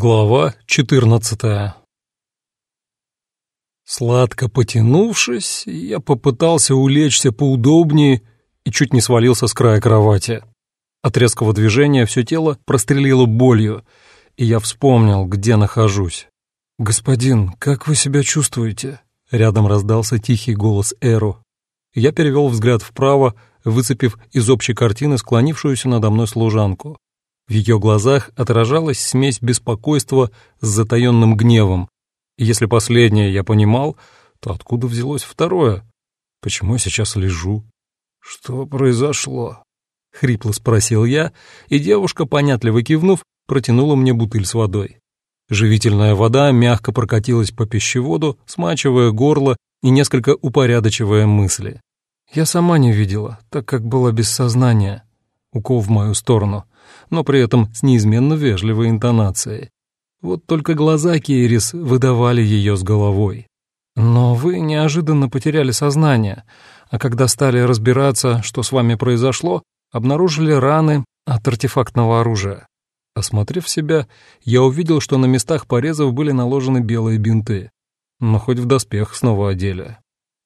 Глава 14 Сладко потянувшись, я попытался улечься поудобнее и чуть не свалился с края кровати. От резкого движения все тело прострелило болью, и я вспомнил, где нахожусь. «Господин, как вы себя чувствуете?» Рядом раздался тихий голос Эру. Я перевел взгляд вправо, выцепив из общей картины склонившуюся надо мной служанку. В ее глазах отражалась смесь беспокойства с затаенным гневом. И если последнее я понимал, то откуда взялось второе? Почему я сейчас лежу? Что произошло? Хрипло спросил я, и девушка, понятливо кивнув, протянула мне бутыль с водой. Живительная вода мягко прокатилась по пищеводу, смачивая горло и несколько упорядочивая мысли. Я сама не видела, так как была без сознания. Укол в мою сторону — но при этом с неизменно вежливой интонацией. Вот только глаза Кейрис выдавали ее с головой. «Но вы неожиданно потеряли сознание, а когда стали разбираться, что с вами произошло, обнаружили раны от артефактного оружия. Осмотрев себя, я увидел, что на местах порезов были наложены белые бинты, но хоть в доспех снова одели.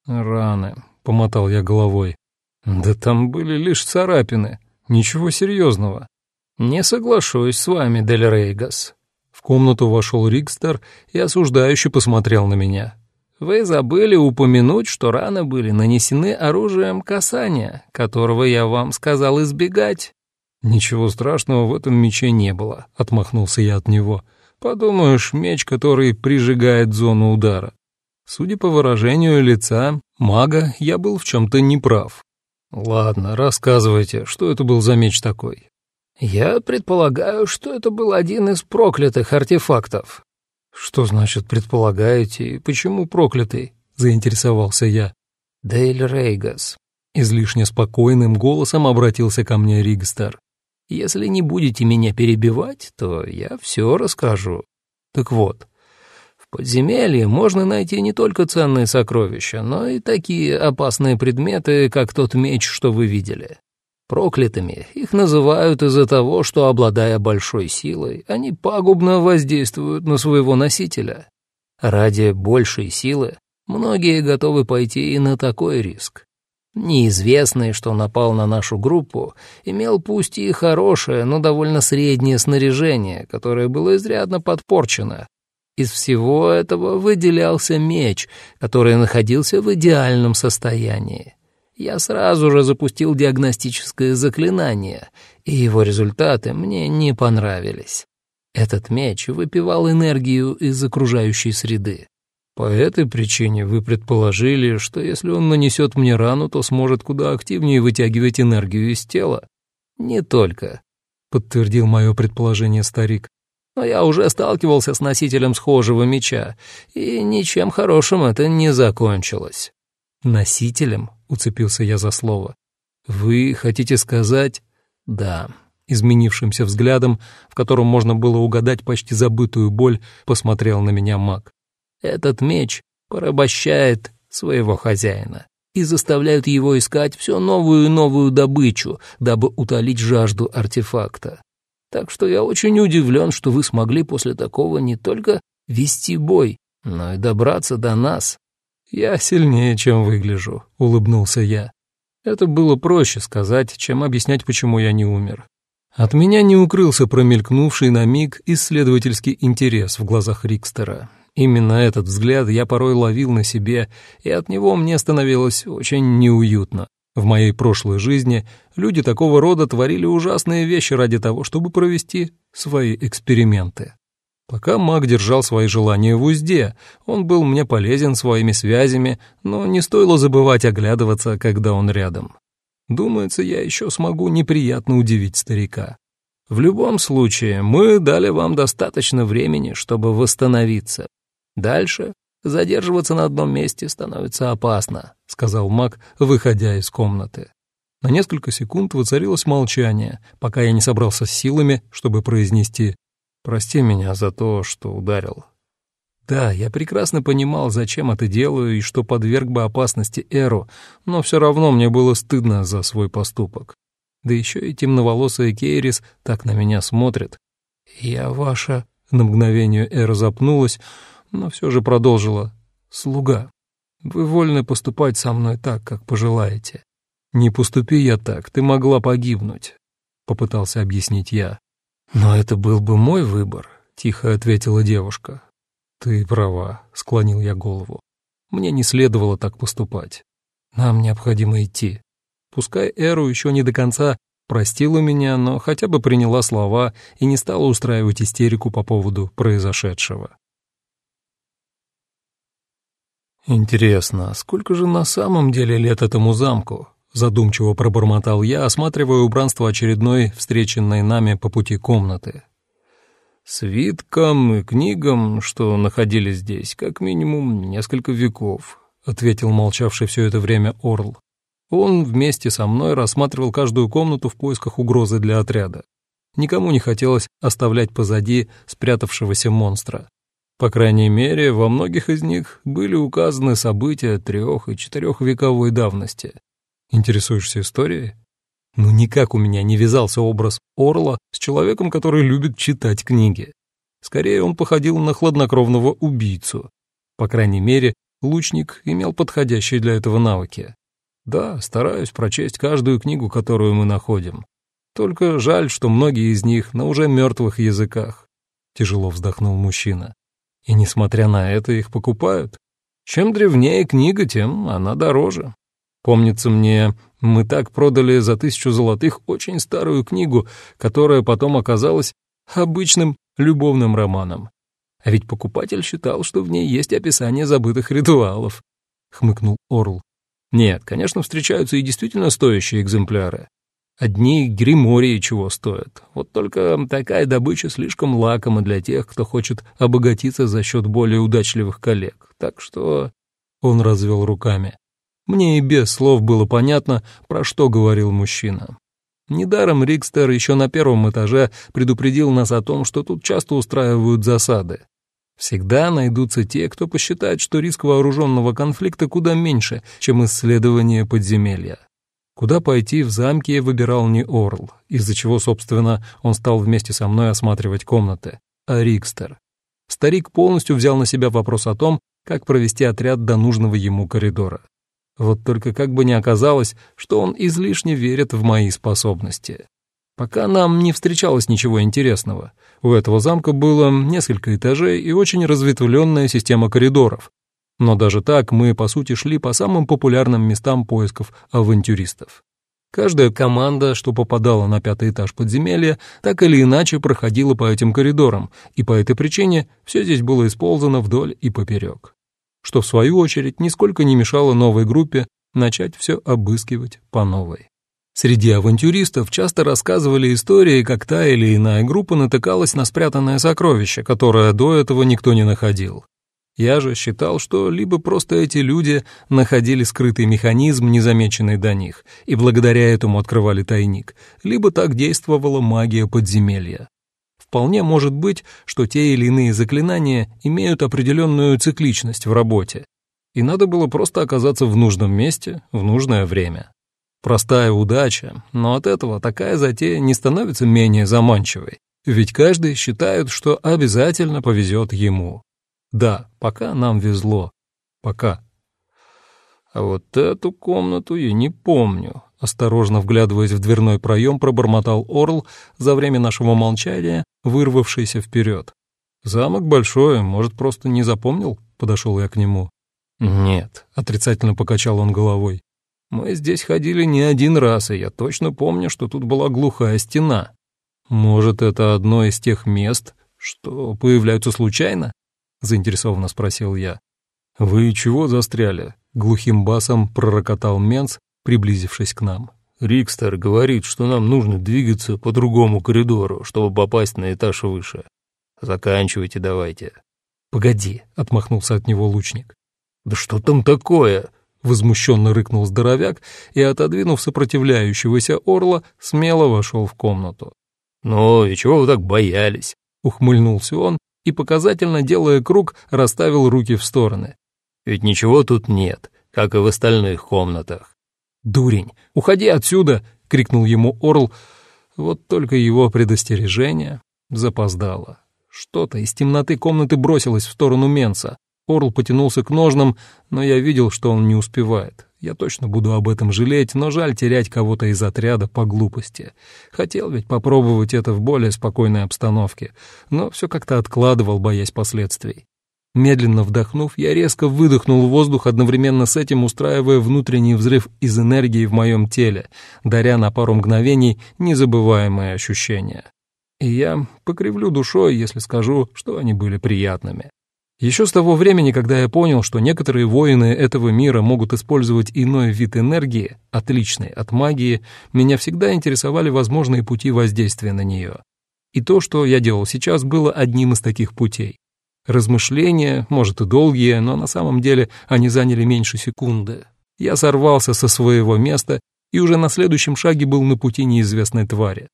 «Раны», — помотал я головой. «Да там были лишь царапины, ничего серьезного. «Не соглашусь с вами, Дель Рейгас». В комнату вошел Рикстер и осуждающе посмотрел на меня. «Вы забыли упомянуть, что раны были нанесены оружием касания, которого я вам сказал избегать». «Ничего страшного в этом мече не было», — отмахнулся я от него. «Подумаешь, меч, который прижигает зону удара». Судя по выражению лица мага, я был в чем-то неправ. «Ладно, рассказывайте, что это был за меч такой?» «Я предполагаю, что это был один из проклятых артефактов». «Что значит предполагаете и почему проклятый?» — заинтересовался я. «Дейль Рейгас», — излишне спокойным голосом обратился ко мне Ригстер. «Если не будете меня перебивать, то я все расскажу. Так вот, подземелье можно найти не только ценные сокровища, но и такие опасные предметы, как тот меч, что вы видели. Проклятыми их называют из-за того, что, обладая большой силой, они пагубно воздействуют на своего носителя. Ради большей силы многие готовы пойти и на такой риск. Неизвестный, что напал на нашу группу, имел пусть и хорошее, но довольно среднее снаряжение, которое было изрядно подпорчено. Из всего этого выделялся меч, который находился в идеальном состоянии. Я сразу же запустил диагностическое заклинание, и его результаты мне не понравились. Этот меч выпивал энергию из окружающей среды. По этой причине вы предположили, что если он нанесет мне рану, то сможет куда активнее вытягивать энергию из тела? Не только, подтвердил мое предположение старик. Но я уже сталкивался с носителем схожего меча, и ничем хорошим это не закончилось. Носителем? уцепился я за слово. «Вы хотите сказать...» «Да». Изменившимся взглядом, в котором можно было угадать почти забытую боль, посмотрел на меня маг. «Этот меч порабощает своего хозяина и заставляет его искать все новую и новую добычу, дабы утолить жажду артефакта. Так что я очень удивлен, что вы смогли после такого не только вести бой, но и добраться до нас, «Я сильнее, чем выгляжу», — улыбнулся я. Это было проще сказать, чем объяснять, почему я не умер. От меня не укрылся промелькнувший на миг исследовательский интерес в глазах Рикстера. Именно этот взгляд я порой ловил на себе, и от него мне становилось очень неуютно. В моей прошлой жизни люди такого рода творили ужасные вещи ради того, чтобы провести свои эксперименты. Пока маг держал свои желания в узде, он был мне полезен своими связями, но не стоило забывать оглядываться, когда он рядом. Думается, я еще смогу неприятно удивить старика. В любом случае, мы дали вам достаточно времени, чтобы восстановиться. Дальше задерживаться на одном месте становится опасно, сказал маг, выходя из комнаты. На несколько секунд воцарилось молчание, пока я не собрался с силами, чтобы произнести Прости меня за то, что ударил. Да, я прекрасно понимал, зачем это делаю и что подверг бы опасности Эру, но все равно мне было стыдно за свой поступок. Да еще и темноволосая Кейрис так на меня смотрит. «Я ваша...» — На мгновение Эра запнулась, но все же продолжила. «Слуга, вы вольны поступать со мной так, как пожелаете. Не поступи я так, ты могла погибнуть», — попытался объяснить я. «Но это был бы мой выбор», — тихо ответила девушка. «Ты права», — склонил я голову. «Мне не следовало так поступать. Нам необходимо идти. Пускай Эру еще не до конца простила меня, но хотя бы приняла слова и не стала устраивать истерику по поводу произошедшего. «Интересно, сколько же на самом деле лет этому замку?» Задумчиво пробормотал я, осматривая убранство очередной, встреченной нами по пути комнаты. «Свиткам и книгам, что находились здесь, как минимум несколько веков», — ответил молчавший все это время Орл. Он вместе со мной рассматривал каждую комнату в поисках угрозы для отряда. Никому не хотелось оставлять позади спрятавшегося монстра. По крайней мере, во многих из них были указаны события трех- и четырехвековой давности. Интересуешься историей? Ну никак у меня не вязался образ Орла с человеком, который любит читать книги. Скорее, он походил на хладнокровного убийцу. По крайней мере, лучник имел подходящие для этого навыки. Да, стараюсь прочесть каждую книгу, которую мы находим. Только жаль, что многие из них на уже мертвых языках. Тяжело вздохнул мужчина. И несмотря на это, их покупают. Чем древнее книга, тем она дороже. Помнится мне, мы так продали за тысячу золотых очень старую книгу, которая потом оказалась обычным любовным романом. А ведь покупатель считал, что в ней есть описание забытых ритуалов, — хмыкнул Орл. Нет, конечно, встречаются и действительно стоящие экземпляры. Одни гримории чего стоят. Вот только такая добыча слишком лакома для тех, кто хочет обогатиться за счет более удачливых коллег. Так что он развел руками. Мне и без слов было понятно, про что говорил мужчина. Недаром Рикстер еще на первом этаже предупредил нас о том, что тут часто устраивают засады. Всегда найдутся те, кто посчитает, что риск вооруженного конфликта куда меньше, чем исследование подземелья. Куда пойти в замке выбирал не Орл, из-за чего, собственно, он стал вместе со мной осматривать комнаты, а Рикстер. Старик полностью взял на себя вопрос о том, как провести отряд до нужного ему коридора. Вот только как бы ни оказалось, что он излишне верит в мои способности. Пока нам не встречалось ничего интересного. У этого замка было несколько этажей и очень разветвленная система коридоров, но даже так мы, по сути, шли по самым популярным местам поисков авантюристов. Каждая команда, что попадала на пятый этаж подземелья, так или иначе проходила по этим коридорам, и по этой причине все здесь было исползано вдоль и поперек. Что, в свою очередь, нисколько не мешало новой группе начать все обыскивать по новой. Среди авантюристов часто рассказывали истории, как та или иная группа натыкалась на спрятанное сокровище, которое до этого никто не находил. Я же считал, что либо просто эти люди находили скрытый механизм, незамеченный до них, и благодаря этому открывали тайник, либо так действовала магия подземелья. Вполне может быть, что те или иные заклинания имеют определенную цикличность в работе, и надо было просто оказаться в нужном месте в нужное время. Простая удача, но от этого такая затея не становится менее заманчивой, ведь каждый считает, что обязательно повезет ему. Да, пока нам везло. Пока. А вот эту комнату я не помню. Осторожно вглядываясь в дверной проем, пробормотал Орл за время нашего молчания, вырвавшийся вперед. «Замок большой, может, просто не запомнил?» — подошел я к нему. «Нет», — отрицательно покачал он головой. «Мы здесь ходили не один раз, и я точно помню, что тут была глухая стена. Может, это одно из тех мест, что появляются случайно?» — заинтересованно спросил я. «Вы чего застряли?» — глухим басом пророкотал Менц, приблизившись к нам. «Рикстер говорит, что нам нужно двигаться по другому коридору, чтобы попасть на этаж выше. Заканчивайте давайте». «Погоди», — отмахнулся от него лучник. «Да что там такое?» — возмущенно рыкнул здоровяк и, отодвинув сопротивляющегося орла, смело вошел в комнату. «Ну и чего вы так боялись?» — ухмыльнулся он и, показательно делая круг, расставил руки в стороны. «Ведь ничего тут нет, как и в остальных комнатах». «Дурень, уходи отсюда!» — крикнул ему Орл. Вот только его предостережение запоздало. Что-то из темноты комнаты бросилось в сторону Менса. Орл потянулся к ножнам, но я видел, что он не успевает. Я точно буду об этом жалеть, но жаль терять кого-то из отряда по глупости. Хотел ведь попробовать это в более спокойной обстановке, но все как-то откладывал, боясь последствий. Медленно вдохнув, я резко выдохнул воздух, одновременно с этим устраивая внутренний взрыв из энергии в моем теле, даря на пару мгновений незабываемые ощущения. И я покривлю душой, если скажу, что они были приятными. Еще с того времени, когда я понял, что некоторые воины этого мира могут использовать иной вид энергии, отличный от магии, меня всегда интересовали возможные пути воздействия на нее. И то, что я делал сейчас, было одним из таких путей. Размышления, может и долгие, но на самом деле они заняли меньше секунды. Я сорвался со своего места и уже на следующем шаге был на пути неизвестной твари.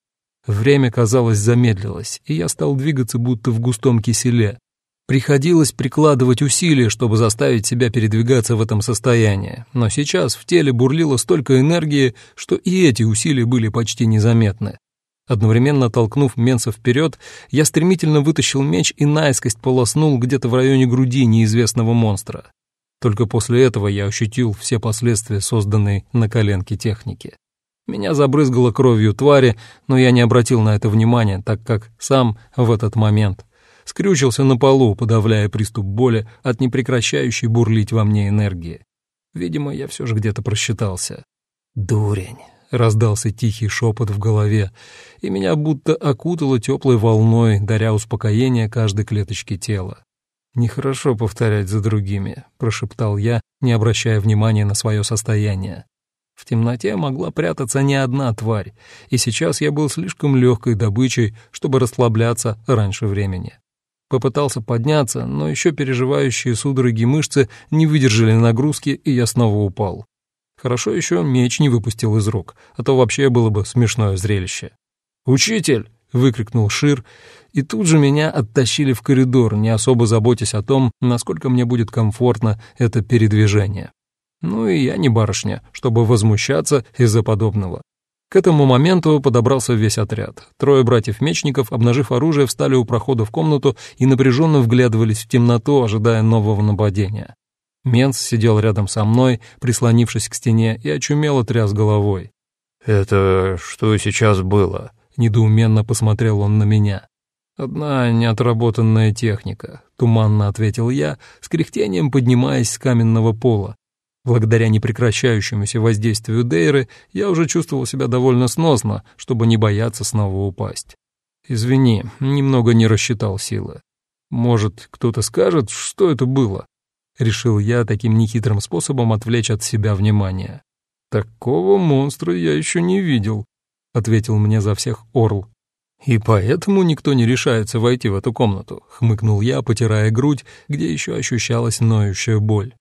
Время, казалось, замедлилось, и я стал двигаться будто в густом киселе, Приходилось прикладывать усилия, чтобы заставить себя передвигаться в этом состоянии, но сейчас в теле бурлило столько энергии, что и эти усилия были почти незаметны. Одновременно толкнув Менса вперед, я стремительно вытащил меч и наискость полоснул где-то в районе груди неизвестного монстра. Только после этого я ощутил все последствия созданной на коленке техники. Меня забрызгало кровью твари, но я не обратил на это внимания, так как сам в этот момент скрючился на полу, подавляя приступ боли от непрекращающей бурлить во мне энергии. Видимо, я все же где-то просчитался. «Дурень!» — раздался тихий шепот в голове, и меня будто окутало теплой волной, даря успокоение каждой клеточке тела. «Нехорошо повторять за другими», — прошептал я, не обращая внимания на свое состояние. В темноте могла прятаться не одна тварь, и сейчас я был слишком легкой добычей, чтобы расслабляться раньше времени. Попытался подняться, но еще переживающие судороги мышцы не выдержали нагрузки, и я снова упал. Хорошо еще меч не выпустил из рук, а то вообще было бы смешное зрелище. «Учитель!» — выкрикнул Шир, и тут же меня оттащили в коридор, не особо заботясь о том, насколько мне будет комфортно это передвижение. Ну и я не барышня, чтобы возмущаться из-за подобного. К этому моменту подобрался весь отряд. Трое братьев-мечников, обнажив оружие, встали у прохода в комнату и напряженно вглядывались в темноту, ожидая нового нападения. Менс сидел рядом со мной, прислонившись к стене, и очумело тряс головой. «Это что сейчас было?» — недоуменно посмотрел он на меня. «Одна неотработанная техника», — туманно ответил я, с кряхтением поднимаясь с каменного пола. Благодаря непрекращающемуся воздействию Дейры я уже чувствовал себя довольно сносно, чтобы не бояться снова упасть. Извини, немного не рассчитал силы. Может, кто-то скажет, что это было? Решил я таким нехитрым способом отвлечь от себя внимание. Такого монстра я еще не видел, ответил мне за всех Орл. И поэтому никто не решается войти в эту комнату, хмыкнул я, потирая грудь, где еще ощущалась ноющая боль.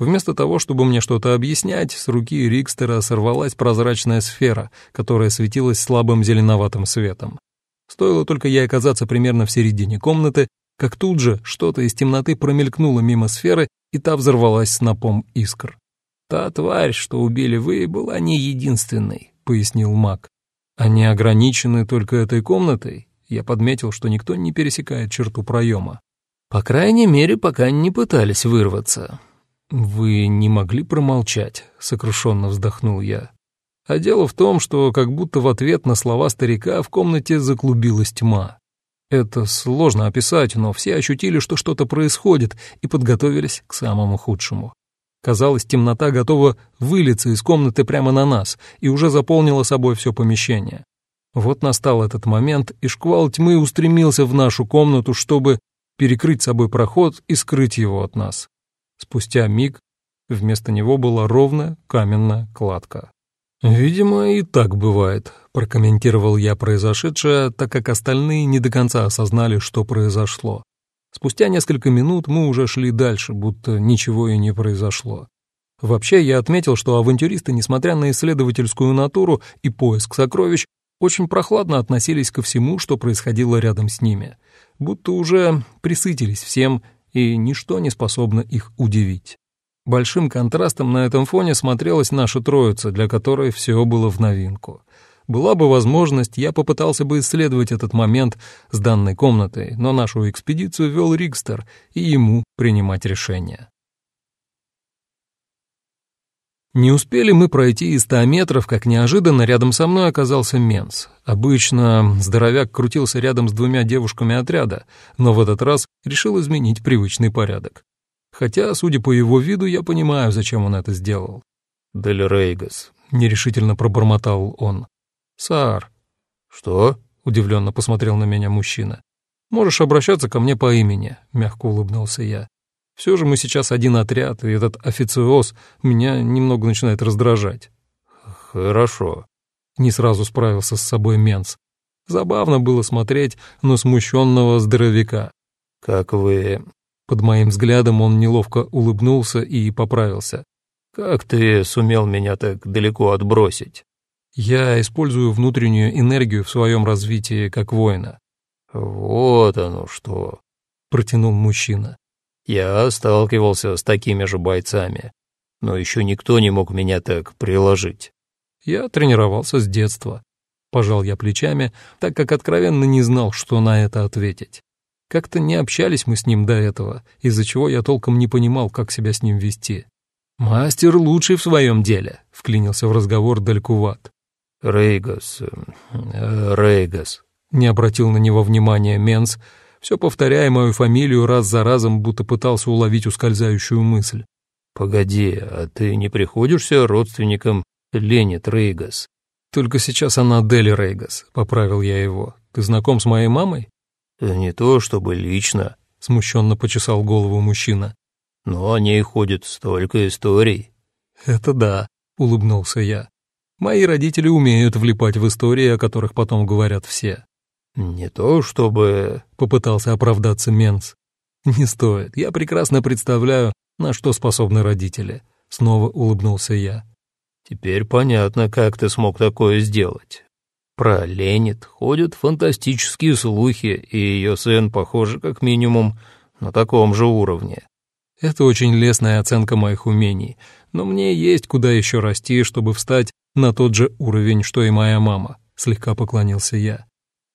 Вместо того, чтобы мне что-то объяснять, с руки Рикстера сорвалась прозрачная сфера, которая светилась слабым зеленоватым светом. Стоило только ей оказаться примерно в середине комнаты, как тут же что-то из темноты промелькнуло мимо сферы, и та взорвалась снопом искр. «Та тварь, что убили вы, была не единственной», — пояснил маг. «Они ограничены только этой комнатой?» Я подметил, что никто не пересекает черту проема. «По крайней мере, пока не пытались вырваться. «Вы не могли промолчать?» — сокрушенно вздохнул я. А дело в том, что как будто в ответ на слова старика в комнате заклубилась тьма. Это сложно описать, но все ощутили, что что-то происходит, и подготовились к самому худшему. Казалось, темнота готова вылиться из комнаты прямо на нас и уже заполнила собой все помещение. Вот настал этот момент, и шквал тьмы устремился в нашу комнату, чтобы перекрыть собой проход и скрыть его от нас. Спустя миг вместо него была ровная каменная кладка. «Видимо, и так бывает», — прокомментировал я произошедшее, так как остальные не до конца осознали, что произошло. Спустя несколько минут мы уже шли дальше, будто ничего и не произошло. Вообще, я отметил, что авантюристы, несмотря на исследовательскую натуру и поиск сокровищ, очень прохладно относились ко всему, что происходило рядом с ними, будто уже присытились всем и ничто не способно их удивить. Большим контрастом на этом фоне смотрелась наша троица, для которой все было в новинку. Была бы возможность, я попытался бы исследовать этот момент с данной комнатой, но нашу экспедицию вел Рикстер, и ему принимать решение. Не успели мы пройти и ста метров, как неожиданно рядом со мной оказался Менс. Обычно здоровяк крутился рядом с двумя девушками отряда, но в этот раз решил изменить привычный порядок. Хотя, судя по его виду, я понимаю, зачем он это сделал. «Дель Рейгас», — нерешительно пробормотал он. «Саар». «Что?» — удивленно посмотрел на меня мужчина. «Можешь обращаться ко мне по имени», — мягко улыбнулся я. «Все же мы сейчас один отряд, и этот официоз меня немного начинает раздражать». «Хорошо», — не сразу справился с собой Менс. Забавно было смотреть на смущенного здоровяка. «Как вы...» Под моим взглядом он неловко улыбнулся и поправился. «Как ты сумел меня так далеко отбросить?» «Я использую внутреннюю энергию в своем развитии как воина». «Вот оно что», — протянул мужчина. «Я сталкивался с такими же бойцами, но еще никто не мог меня так приложить». «Я тренировался с детства», — пожал я плечами, так как откровенно не знал, что на это ответить. Как-то не общались мы с ним до этого, из-за чего я толком не понимал, как себя с ним вести. «Мастер лучший в своем деле», — вклинился в разговор Далькуват. «Рейгас, э, Рейгас», — не обратил на него внимания Менс, все повторяя мою фамилию раз за разом, будто пытался уловить ускользающую мысль. «Погоди, а ты не приходишься родственником Ленит Рейгас?» «Только сейчас она Дели Рейгас», — поправил я его. «Ты знаком с моей мамой?» «Не то чтобы лично», — смущенно почесал голову мужчина но о ней ходит столько историй». «Это да», — улыбнулся я. «Мои родители умеют влипать в истории, о которых потом говорят все». «Не то чтобы...» — попытался оправдаться Менс. «Не стоит. Я прекрасно представляю, на что способны родители». Снова улыбнулся я. «Теперь понятно, как ты смог такое сделать. Про Ленит ходят фантастические слухи, и ее сын, похоже, как минимум, на таком же уровне. Это очень лестная оценка моих умений, но мне есть куда еще расти, чтобы встать на тот же уровень, что и моя мама», — слегка поклонился я.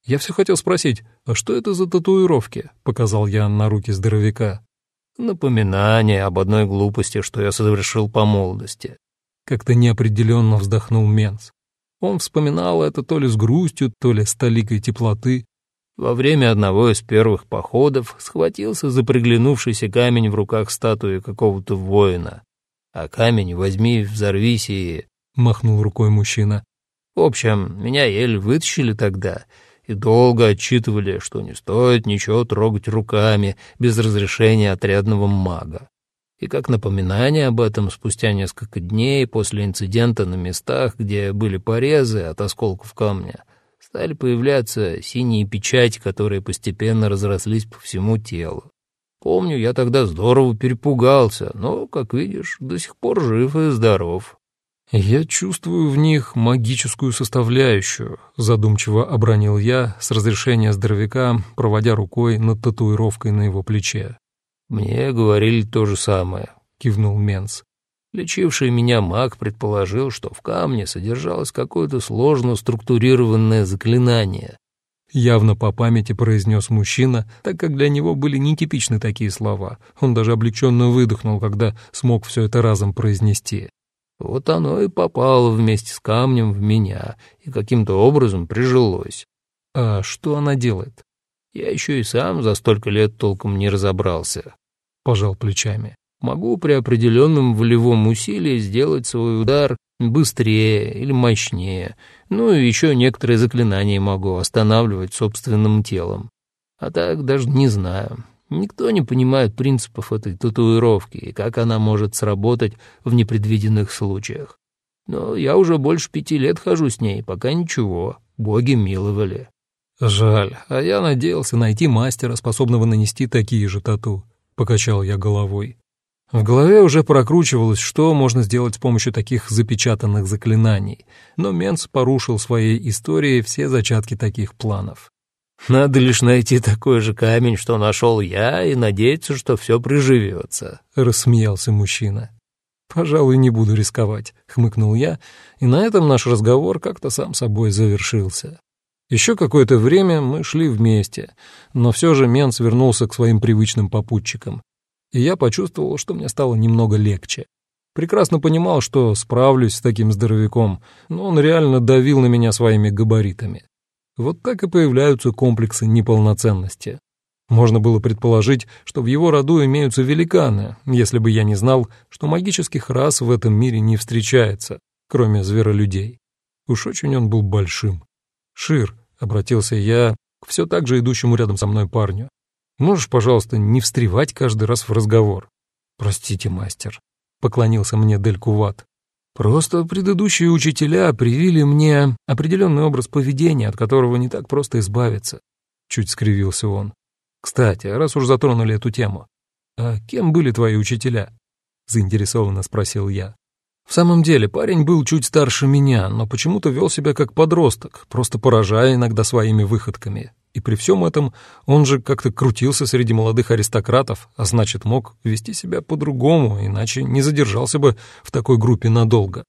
«Я все хотел спросить, а что это за татуировки?» — показал я на руки здоровяка. «Напоминание об одной глупости, что я совершил по молодости». Как-то неопределенно вздохнул Менс. Он вспоминал это то ли с грустью, то ли с толикой теплоты. Во время одного из первых походов схватился за приглянувшийся камень в руках статуи какого-то воина. А камень возьми, взорвись и... Махнул рукой мужчина. В общем, меня еле вытащили тогда и долго отчитывали, что не стоит ничего трогать руками без разрешения отрядного мага. И как напоминание об этом, спустя несколько дней после инцидента на местах, где были порезы от осколков камня, стали появляться синие печати, которые постепенно разрослись по всему телу. Помню, я тогда здорово перепугался, но, как видишь, до сих пор жив и здоров. «Я чувствую в них магическую составляющую», — задумчиво обронил я с разрешения здоровяка, проводя рукой над татуировкой на его плече. «Мне говорили то же самое», — кивнул Менс. Лечивший меня маг предположил, что в камне содержалось какое-то сложно структурированное заклинание. Явно по памяти произнес мужчина, так как для него были нетипичны такие слова. Он даже облегченно выдохнул, когда смог все это разом произнести. Вот оно и попало вместе с камнем в меня и каким-то образом прижилось. А что она делает? Я еще и сам за столько лет толком не разобрался. Пожал плечами. Могу при определенном волевом усилии сделать свой удар быстрее или мощнее, ну и еще некоторые заклинания могу останавливать собственным телом. А так даже не знаю. Никто не понимает принципов этой татуировки и как она может сработать в непредвиденных случаях. Но я уже больше пяти лет хожу с ней, пока ничего, боги миловали. Жаль, а я надеялся найти мастера, способного нанести такие же тату. Покачал я головой. В голове уже прокручивалось, что можно сделать с помощью таких запечатанных заклинаний, но Менс порушил своей историей все зачатки таких планов. «Надо лишь найти такой же камень, что нашел я, и надеяться, что все приживется», — рассмеялся мужчина. «Пожалуй, не буду рисковать», — хмыкнул я, и на этом наш разговор как-то сам собой завершился. Еще какое-то время мы шли вместе, но все же Менс вернулся к своим привычным попутчикам, и я почувствовал, что мне стало немного легче. Прекрасно понимал, что справлюсь с таким здоровяком, но он реально давил на меня своими габаритами. Вот так и появляются комплексы неполноценности. Можно было предположить, что в его роду имеются великаны, если бы я не знал, что магических рас в этом мире не встречается, кроме зверолюдей. Уж очень он был большим. «Шир», — обратился я к все так же идущему рядом со мной парню, «можешь, пожалуйста, не встревать каждый раз в разговор?» «Простите, мастер», — поклонился мне Дель Куват. «Просто предыдущие учителя привили мне определенный образ поведения, от которого не так просто избавиться», — чуть скривился он. «Кстати, раз уж затронули эту тему, а кем были твои учителя?» — заинтересованно спросил я. В самом деле, парень был чуть старше меня, но почему-то вел себя как подросток, просто поражая иногда своими выходками. И при всем этом он же как-то крутился среди молодых аристократов, а значит, мог вести себя по-другому, иначе не задержался бы в такой группе надолго.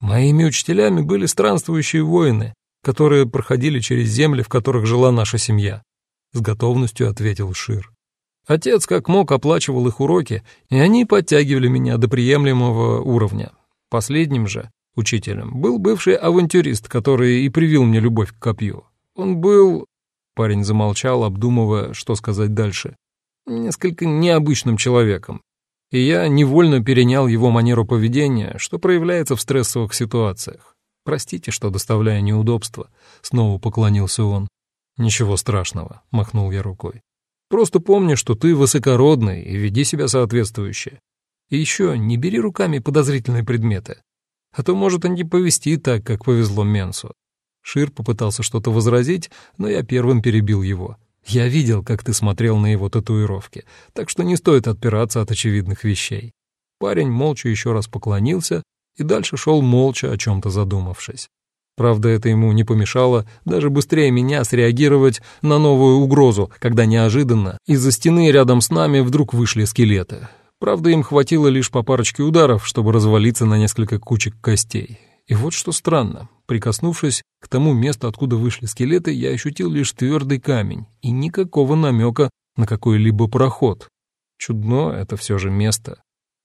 Моими учителями были странствующие воины, которые проходили через земли, в которых жила наша семья. — с готовностью ответил Шир. Отец как мог оплачивал их уроки, и они подтягивали меня до приемлемого уровня. Последним же учителем был бывший авантюрист, который и привил мне любовь к копью. Он был... Парень замолчал, обдумывая, что сказать дальше. Несколько необычным человеком. И я невольно перенял его манеру поведения, что проявляется в стрессовых ситуациях. Простите, что доставляя неудобства, снова поклонился он. «Ничего страшного», — махнул я рукой. «Просто помни, что ты высокородный и веди себя соответствующе. И еще не бери руками подозрительные предметы, а то может и не повести так, как повезло Менсу». Шир попытался что-то возразить, но я первым перебил его. «Я видел, как ты смотрел на его татуировки, так что не стоит отпираться от очевидных вещей». Парень молча еще раз поклонился и дальше шел молча, о чем-то задумавшись. Правда, это ему не помешало даже быстрее меня среагировать на новую угрозу, когда неожиданно из-за стены рядом с нами вдруг вышли скелеты. Правда, им хватило лишь по парочке ударов, чтобы развалиться на несколько кучек костей. И вот что странно, прикоснувшись к тому месту, откуда вышли скелеты, я ощутил лишь твердый камень и никакого намека на какой-либо проход. Чудно это все же место.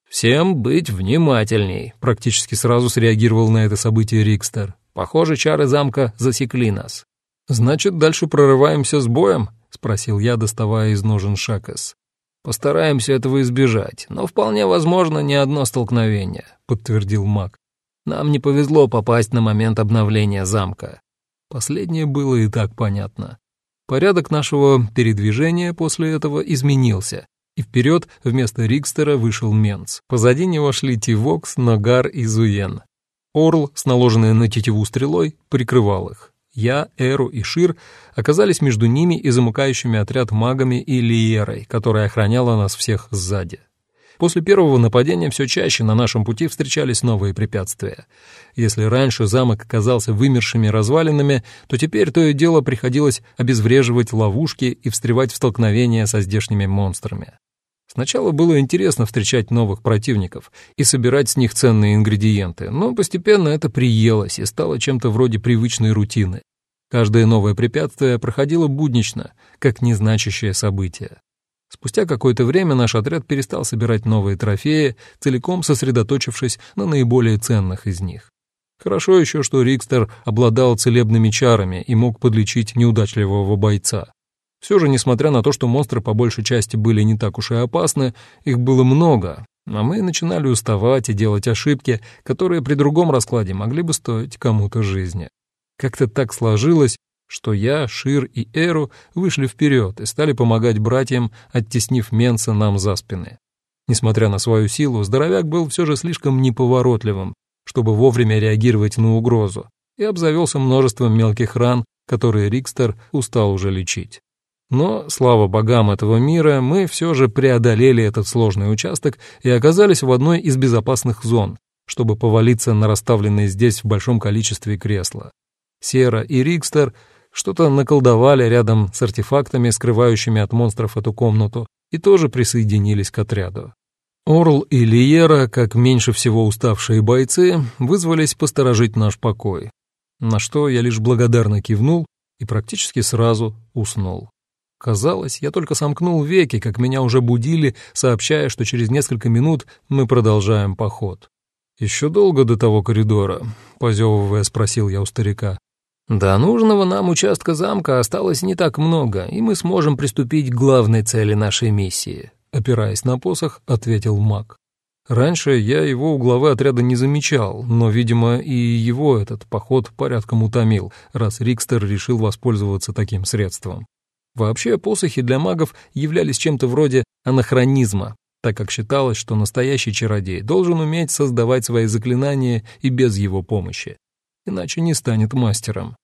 «Всем быть внимательней», — практически сразу среагировал на это событие Рикстер. Похоже, чары замка засекли нас. «Значит, дальше прорываемся с боем?» — спросил я, доставая из ножен шакас. «Постараемся этого избежать, но вполне возможно не одно столкновение», — подтвердил маг. «Нам не повезло попасть на момент обновления замка». Последнее было и так понятно. Порядок нашего передвижения после этого изменился, и вперед вместо Рикстера вышел Менц. Позади него шли Тивокс, Нагар и Зуен. Орл с наложенной на тетиву стрелой прикрывал их. Я, Эру и Шир оказались между ними и замыкающими отряд магами и Лиерой, которая охраняла нас всех сзади. После первого нападения все чаще на нашем пути встречались новые препятствия. Если раньше замок оказался вымершими развалинами, то теперь то и дело приходилось обезвреживать ловушки и встревать в столкновения со здешними монстрами. Сначала было интересно встречать новых противников и собирать с них ценные ингредиенты, но постепенно это приелось и стало чем-то вроде привычной рутины. Каждое новое препятствие проходило буднично, как незначащее событие. Спустя какое-то время наш отряд перестал собирать новые трофеи, целиком сосредоточившись на наиболее ценных из них. Хорошо еще, что Рикстер обладал целебными чарами и мог подлечить неудачливого бойца. Все же, несмотря на то, что монстры по большей части были не так уж и опасны, их было много, а мы начинали уставать и делать ошибки, которые при другом раскладе могли бы стоить кому-то жизни. Как-то так сложилось, что я, Шир и Эру вышли вперед и стали помогать братьям, оттеснив Менса нам за спины. Несмотря на свою силу, здоровяк был все же слишком неповоротливым, чтобы вовремя реагировать на угрозу, и обзавелся множеством мелких ран, которые Рикстер устал уже лечить. Но, слава богам этого мира, мы все же преодолели этот сложный участок и оказались в одной из безопасных зон, чтобы повалиться на расставленные здесь в большом количестве кресла. Сера и Рикстер что-то наколдовали рядом с артефактами, скрывающими от монстров эту комнату, и тоже присоединились к отряду. Орл и Лиера, как меньше всего уставшие бойцы, вызвались посторожить наш покой, на что я лишь благодарно кивнул и практически сразу уснул. Казалось, я только сомкнул веки, как меня уже будили, сообщая, что через несколько минут мы продолжаем поход. «Еще долго до того коридора?» — позевывая, спросил я у старика. «До нужного нам участка замка осталось не так много, и мы сможем приступить к главной цели нашей миссии», опираясь на посох, ответил маг. Раньше я его у главы отряда не замечал, но, видимо, и его этот поход порядком утомил, раз Рикстер решил воспользоваться таким средством. Вообще, посохи для магов являлись чем-то вроде анахронизма, так как считалось, что настоящий чародей должен уметь создавать свои заклинания и без его помощи, иначе не станет мастером.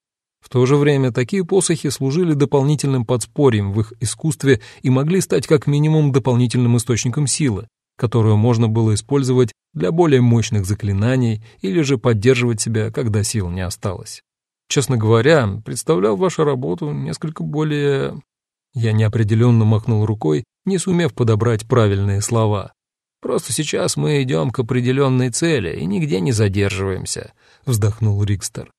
В то же время такие посохи служили дополнительным подспорьем в их искусстве и могли стать как минимум дополнительным источником силы, которую можно было использовать для более мощных заклинаний или же поддерживать себя, когда сил не осталось. Честно говоря, представлял вашу работу несколько более... Я неопределенно махнул рукой, не сумев подобрать правильные слова. «Просто сейчас мы идем к определенной цели и нигде не задерживаемся», — вздохнул Рикстер.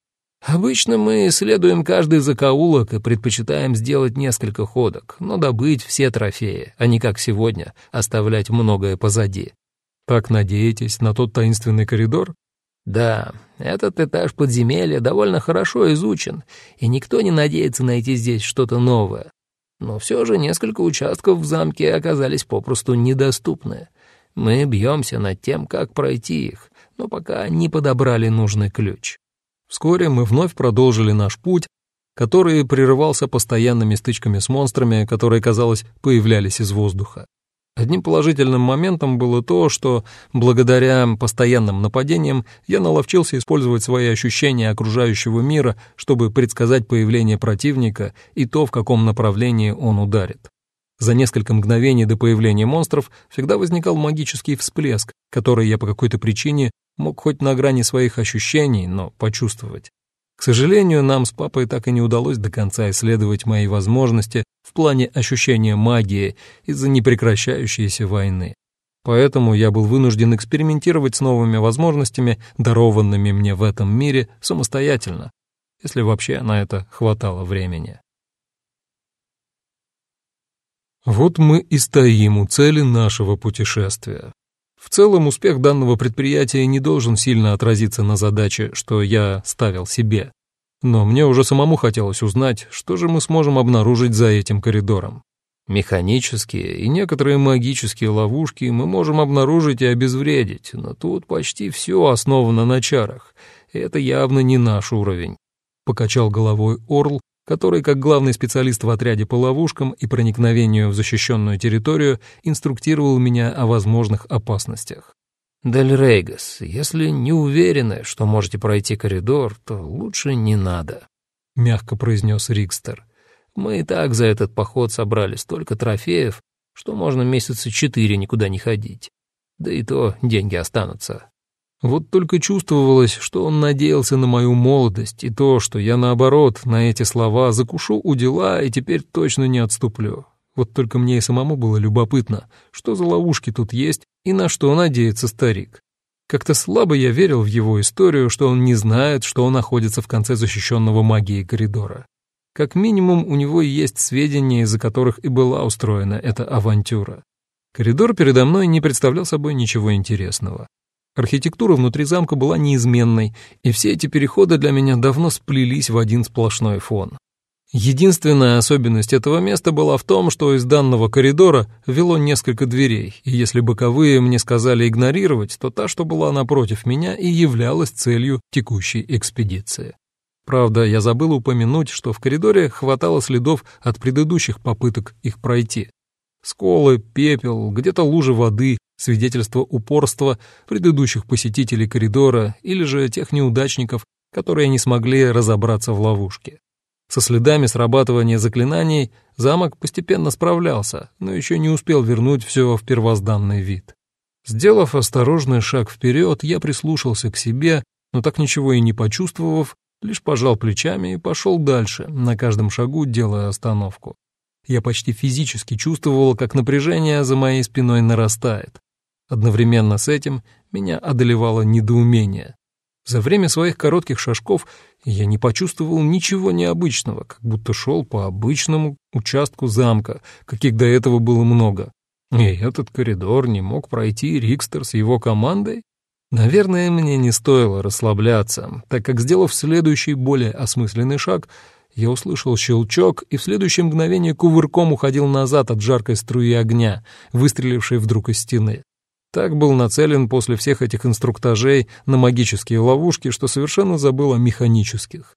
Обычно мы исследуем каждый закоулок и предпочитаем сделать несколько ходок, но добыть все трофеи, а не как сегодня, оставлять многое позади. Так надеетесь на тот таинственный коридор? Да, этот этаж подземелья довольно хорошо изучен, и никто не надеется найти здесь что-то новое. Но все же несколько участков в замке оказались попросту недоступны. Мы бьемся над тем, как пройти их, но пока не подобрали нужный ключ. Вскоре мы вновь продолжили наш путь, который прерывался постоянными стычками с монстрами, которые, казалось, появлялись из воздуха. Одним положительным моментом было то, что благодаря постоянным нападениям я наловчился использовать свои ощущения окружающего мира, чтобы предсказать появление противника и то, в каком направлении он ударит. За несколько мгновений до появления монстров всегда возникал магический всплеск, который я по какой-то причине мог хоть на грани своих ощущений, но почувствовать. К сожалению, нам с папой так и не удалось до конца исследовать мои возможности в плане ощущения магии из-за непрекращающейся войны. Поэтому я был вынужден экспериментировать с новыми возможностями, дарованными мне в этом мире, самостоятельно, если вообще на это хватало времени. Вот мы и стоим у цели нашего путешествия. В целом, успех данного предприятия не должен сильно отразиться на задаче, что я ставил себе. Но мне уже самому хотелось узнать, что же мы сможем обнаружить за этим коридором. Механические и некоторые магические ловушки мы можем обнаружить и обезвредить, но тут почти все основано на чарах, и это явно не наш уровень. Покачал головой Орл, который, как главный специалист в отряде по ловушкам и проникновению в защищенную территорию, инструктировал меня о возможных опасностях. «Дель Рейгас, если не уверены, что можете пройти коридор, то лучше не надо», — мягко произнес Рикстер. «Мы и так за этот поход собрали столько трофеев, что можно месяца четыре никуда не ходить. Да и то деньги останутся. Вот только чувствовалось, что он надеялся на мою молодость и то, что я, наоборот, на эти слова закушу у дела и теперь точно не отступлю. Вот только мне и самому было любопытно, что за ловушки тут есть и на что надеется старик. Как-то слабо я верил в его историю, что он не знает, что он находится в конце защищенного магией коридора. Как минимум, у него есть сведения, из-за которых и была устроена эта авантюра. Коридор передо мной не представлял собой ничего интересного. Архитектура внутри замка была неизменной, и все эти переходы для меня давно сплелись в один сплошной фон. Единственная особенность этого места была в том, что из данного коридора вело несколько дверей, и если боковые мне сказали игнорировать, то та, что была напротив меня, и являлась целью текущей экспедиции. Правда, я забыл упомянуть, что в коридоре хватало следов от предыдущих попыток их пройти. Сколы, пепел, где-то лужи воды, свидетельство упорства предыдущих посетителей коридора или же тех неудачников, которые не смогли разобраться в ловушке. Со следами срабатывания заклинаний замок постепенно справлялся, но еще не успел вернуть все в первозданный вид. Сделав осторожный шаг вперед, я прислушался к себе, но так ничего и не почувствовав, лишь пожал плечами и пошел дальше, на каждом шагу делая остановку. Я почти физически чувствовал, как напряжение за моей спиной нарастает. Одновременно с этим меня одолевало недоумение. За время своих коротких шажков я не почувствовал ничего необычного, как будто шел по обычному участку замка, каких до этого было много. И этот коридор не мог пройти Рикстер с его командой? Наверное, мне не стоило расслабляться, так как, сделав следующий, более осмысленный шаг, я услышал щелчок и в следующее мгновение кувырком уходил назад от жаркой струи огня, выстрелившей вдруг из стены. Так был нацелен после всех этих инструктажей на магические ловушки, что совершенно забыл о механических.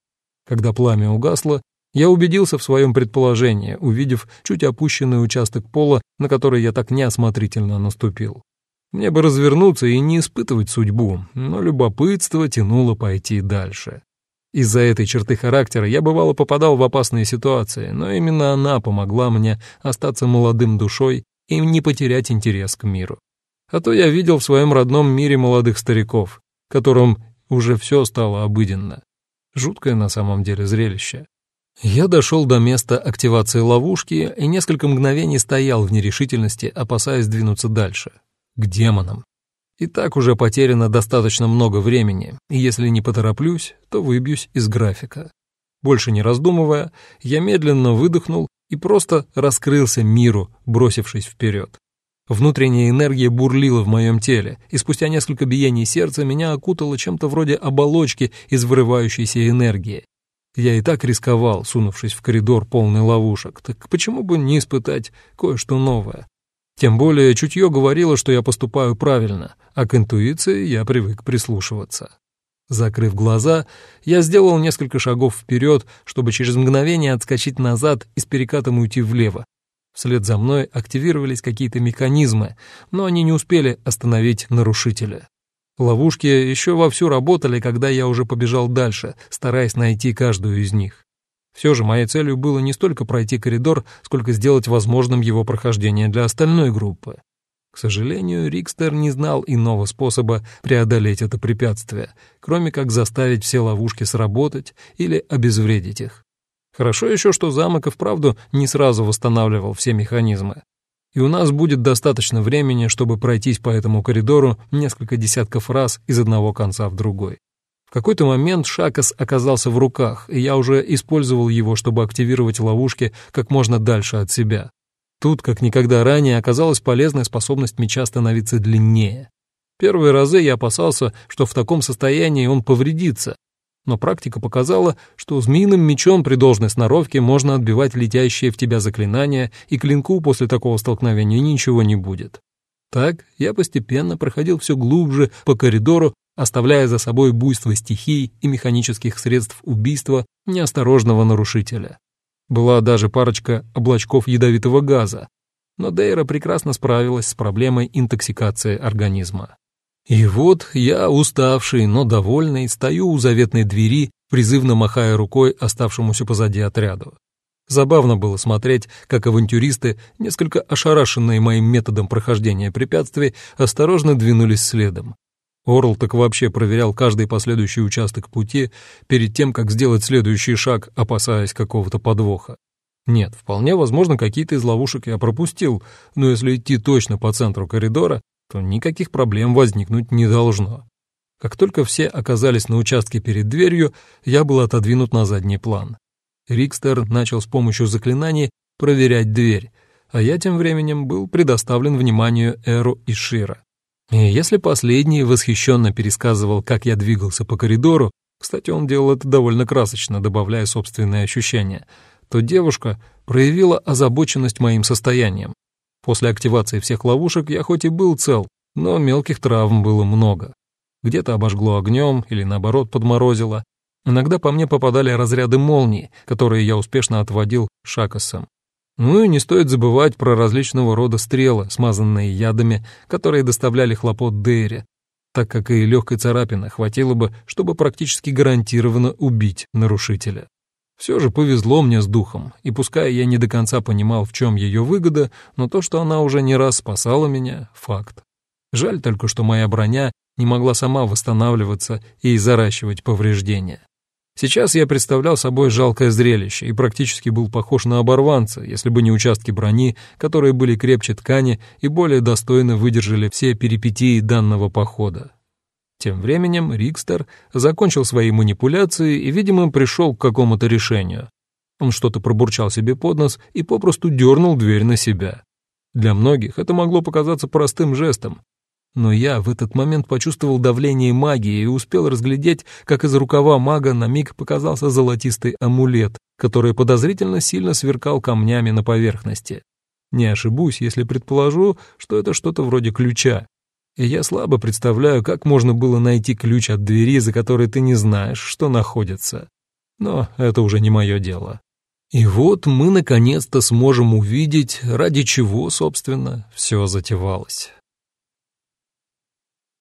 Когда пламя угасло, я убедился в своем предположении, увидев чуть опущенный участок пола, на который я так неосмотрительно наступил. Мне бы развернуться и не испытывать судьбу, но любопытство тянуло пойти дальше. Из-за этой черты характера я бывало попадал в опасные ситуации, но именно она помогла мне остаться молодым душой и не потерять интерес к миру. А то я видел в своем родном мире молодых стариков, которым уже все стало обыденно. Жуткое на самом деле зрелище. Я дошел до места активации ловушки и несколько мгновений стоял в нерешительности, опасаясь двинуться дальше. К демонам. И так уже потеряно достаточно много времени, и если не потороплюсь, то выбьюсь из графика. Больше не раздумывая, я медленно выдохнул и просто раскрылся миру, бросившись вперед. Внутренняя энергия бурлила в моем теле, и спустя несколько биений сердца меня окутало чем-то вроде оболочки из вырывающейся энергии. Я и так рисковал, сунувшись в коридор полный ловушек, так почему бы не испытать кое-что новое? Тем более чутье говорило, что я поступаю правильно, а к интуиции я привык прислушиваться. Закрыв глаза, я сделал несколько шагов вперед, чтобы через мгновение отскочить назад и с перекатом уйти влево, Вслед за мной активировались какие-то механизмы, но они не успели остановить нарушителя. Ловушки еще вовсю работали, когда я уже побежал дальше, стараясь найти каждую из них. Все же моей целью было не столько пройти коридор, сколько сделать возможным его прохождение для остальной группы. К сожалению, Рикстер не знал иного способа преодолеть это препятствие, кроме как заставить все ловушки сработать или обезвредить их. Хорошо еще, что замок и вправду не сразу восстанавливал все механизмы. И у нас будет достаточно времени, чтобы пройтись по этому коридору несколько десятков раз из одного конца в другой. В какой-то момент Шакас оказался в руках, и я уже использовал его, чтобы активировать ловушки как можно дальше от себя. Тут, как никогда ранее, оказалась полезная способность меча становиться длиннее. Первые разы я опасался, что в таком состоянии он повредится, но практика показала, что змеиным мечом при должной сноровке можно отбивать летящие в тебя заклинания, и клинку после такого столкновения ничего не будет. Так я постепенно проходил все глубже по коридору, оставляя за собой буйство стихий и механических средств убийства неосторожного нарушителя. Была даже парочка облачков ядовитого газа, но Дейра прекрасно справилась с проблемой интоксикации организма. И вот я, уставший, но довольный, стою у заветной двери, призывно махая рукой оставшемуся позади отряду. Забавно было смотреть, как авантюристы, несколько ошарашенные моим методом прохождения препятствий, осторожно двинулись следом. Орл так вообще проверял каждый последующий участок пути перед тем, как сделать следующий шаг, опасаясь какого-то подвоха. Нет, вполне возможно, какие-то из ловушек я пропустил, но если идти точно по центру коридора, то никаких проблем возникнуть не должно. Как только все оказались на участке перед дверью, я был отодвинут на задний план. Рикстер начал с помощью заклинаний проверять дверь, а я тем временем был предоставлен вниманию Эру и Шира. И если последний восхищенно пересказывал, как я двигался по коридору, кстати, он делал это довольно красочно, добавляя собственные ощущения, то девушка проявила озабоченность моим состоянием, После активации всех ловушек я хоть и был цел, но мелких травм было много. Где-то обожгло огнем или, наоборот, подморозило. Иногда по мне попадали разряды молний, которые я успешно отводил шакосом. Ну и не стоит забывать про различного рода стрелы, смазанные ядами, которые доставляли хлопот Дейре, так как и легкой царапины хватило бы, чтобы практически гарантированно убить нарушителя. Все же повезло мне с духом, и пускай я не до конца понимал, в чем ее выгода, но то, что она уже не раз спасала меня — факт. Жаль только, что моя броня не могла сама восстанавливаться и заращивать повреждения. Сейчас я представлял собой жалкое зрелище и практически был похож на оборванца, если бы не участки брони, которые были крепче ткани и более достойно выдержали все перипетии данного похода. Тем временем Рикстер закончил свои манипуляции и, видимо, пришел к какому-то решению. Он что-то пробурчал себе под нос и попросту дернул дверь на себя. Для многих это могло показаться простым жестом, но я в этот момент почувствовал давление магии и успел разглядеть, как из рукава мага на миг показался золотистый амулет, который подозрительно сильно сверкал камнями на поверхности. Не ошибусь, если предположу, что это что-то вроде ключа. И я слабо представляю, как можно было найти ключ от двери, за которой ты не знаешь, что находится. Но это уже не мое дело. И вот мы наконец-то сможем увидеть, ради чего, собственно, все затевалось.